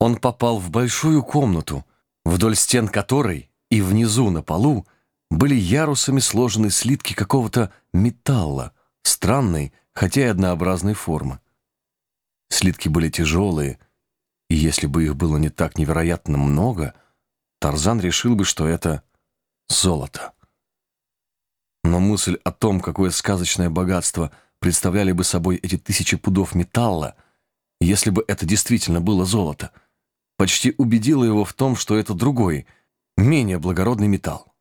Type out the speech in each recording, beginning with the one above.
Он попал в большую комнату, вдоль стен которой и внизу на полу были ярусами сложены слитки какого-то металла, странной, хотя и однообразной формы. Слитки были тяжелые, и если бы их было не так невероятно много, Тарзан решил бы, что это золото. Но мысль о том, какое сказочное богатство представляли бы собой эти тысячи пудов металла, если бы это действительно было золото, почти убедила его в том, что это другой, менее благородный металл.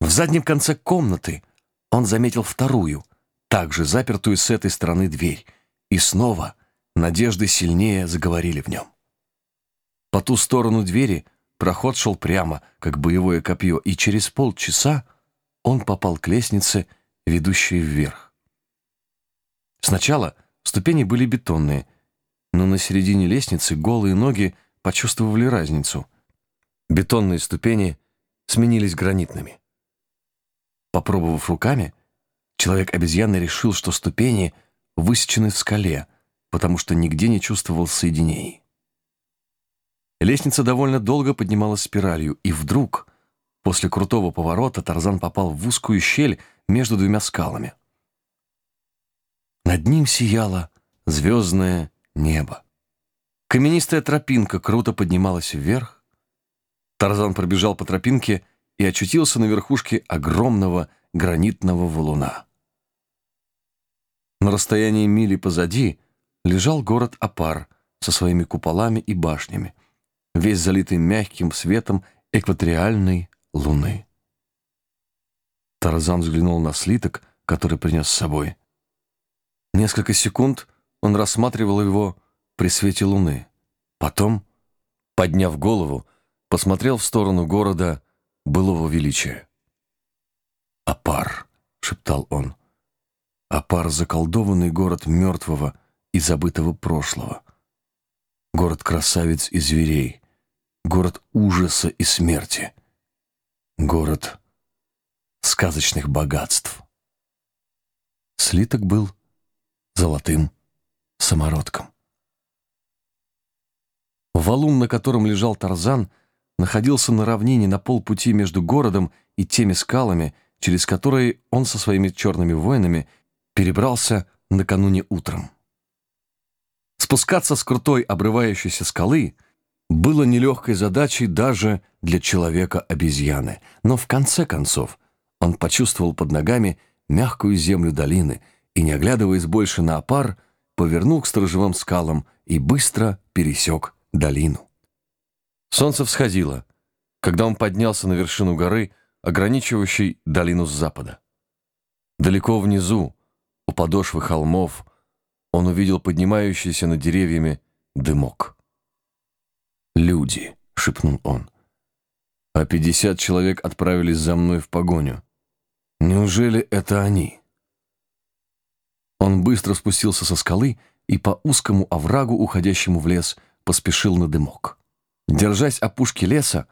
В заднем конце комнаты он заметил вторую, также запертую с этой стороны дверь, и снова надежды сильнее заговорили в нем. По ту сторону двери проход шел прямо, как боевое копье, и через полчаса он попал к лестнице, ведущей вверх. Сначала ступени были бетонные, но на середине лестницы голые ноги почувствовали разницу. Бетонные ступени сменились гранитными. Попробовав руками, человек-обезьяна решил, что ступени высечены в скале, потому что нигде не чувствовал соединений. Лестница довольно долго поднималась спиралью, и вдруг, после крутого поворота, Тарзан попал в узкую щель между двумя скалами. Над ним сияло звездное небо. Каменистая тропинка круто поднималась вверх. Тарзан пробежал по тропинке и очутился на верхушке огромного гранитного валуна. На расстоянии мили позади лежал город Апар со своими куполами и башнями, весь залитый мягким светом экваториальной луны. Тарзан взглянул на слиток, который принес с собой. Несколько секунд он рассматривал его при свете луны. Потом, подняв голову, посмотрел в сторону города былого величия. «Апар», — шептал он, — «Апар — заколдованный город мертвого и забытого прошлого. Город красавиц и зверей, город ужаса и смерти, город сказочных богатств». Слиток был золотым самородком. Валун, на котором лежал Тарзан, находился на равнине на полпути между городом и теми скалами, через которые он со своими черными воинами перебрался накануне утром. Спускаться с крутой обрывающейся скалы было нелегкой задачей даже для человека-обезьяны, но в конце концов он почувствовал под ногами мягкую землю долины и, не оглядываясь больше на опар, повернул к сторожевым скалам и быстро пересек долину. Солнце всходило. Когда он поднялся на вершину горы, ограничивающей долину с запада. Далеко внизу, у подошвы холмов, он увидел поднимающийся над деревьями дымок. «Люди», — шепнул он, — «а пятьдесят человек отправились за мной в погоню. Неужели это они?» Он быстро спустился со скалы и по узкому оврагу, уходящему в лес, поспешил на дымок. Держась опушки леса,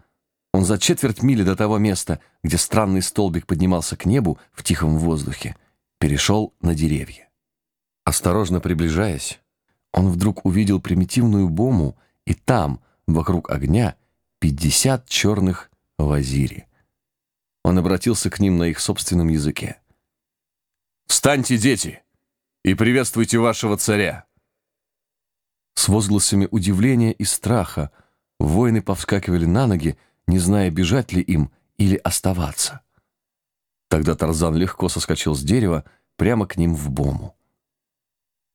он за четверть мили до того места, где странный столбик поднимался к небу в тихом воздухе, перешел на деревья. Осторожно приближаясь, он вдруг увидел примитивную бому, и там, вокруг огня, пятьдесят черных вазири. Он обратился к ним на их собственном языке. «Встаньте, дети, и приветствуйте вашего царя!» С возгласами удивления и страха воины повскакивали на ноги, не зная, бежать ли им или оставаться. Тогда Тарзан легко соскочил с дерева прямо к ним в бому.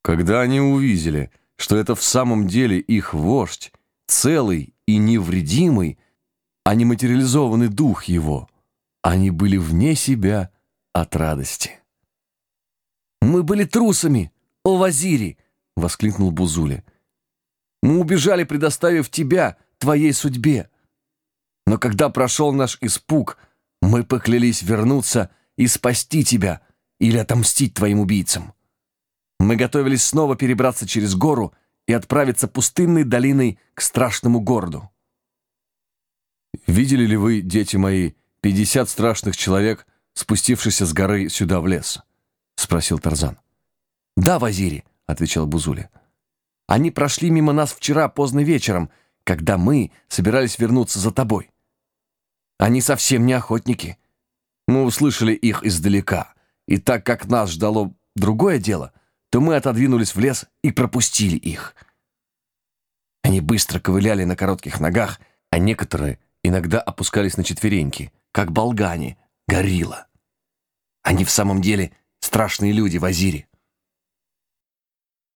Когда они увидели, что это в самом деле их вождь, целый и невредимый, а не материализованный дух его, они были вне себя от радости. «Мы были трусами, о Вазири!» — воскликнул Бузули. «Мы убежали, предоставив тебя, твоей судьбе. Но когда прошел наш испуг, мы поклялись вернуться и спасти тебя или отомстить твоим убийцам. Мы готовились снова перебраться через гору и отправиться пустынной долиной к страшному городу. «Видели ли вы, дети мои, пятьдесят страшных человек, спустившихся с горы сюда в лес?» — спросил Тарзан. «Да, Вазири», — отвечал Бузули. Они прошли мимо нас вчера поздно вечером, когда мы собирались вернуться за тобой. Они совсем не охотники. Мы услышали их издалека, и так как нас ждало другое дело, то мы отодвинулись в лес и пропустили их. Они быстро ковыляли на коротких ногах, а некоторые иногда опускались на четвереньки, как болгане, горилла. Они в самом деле страшные люди в Азире.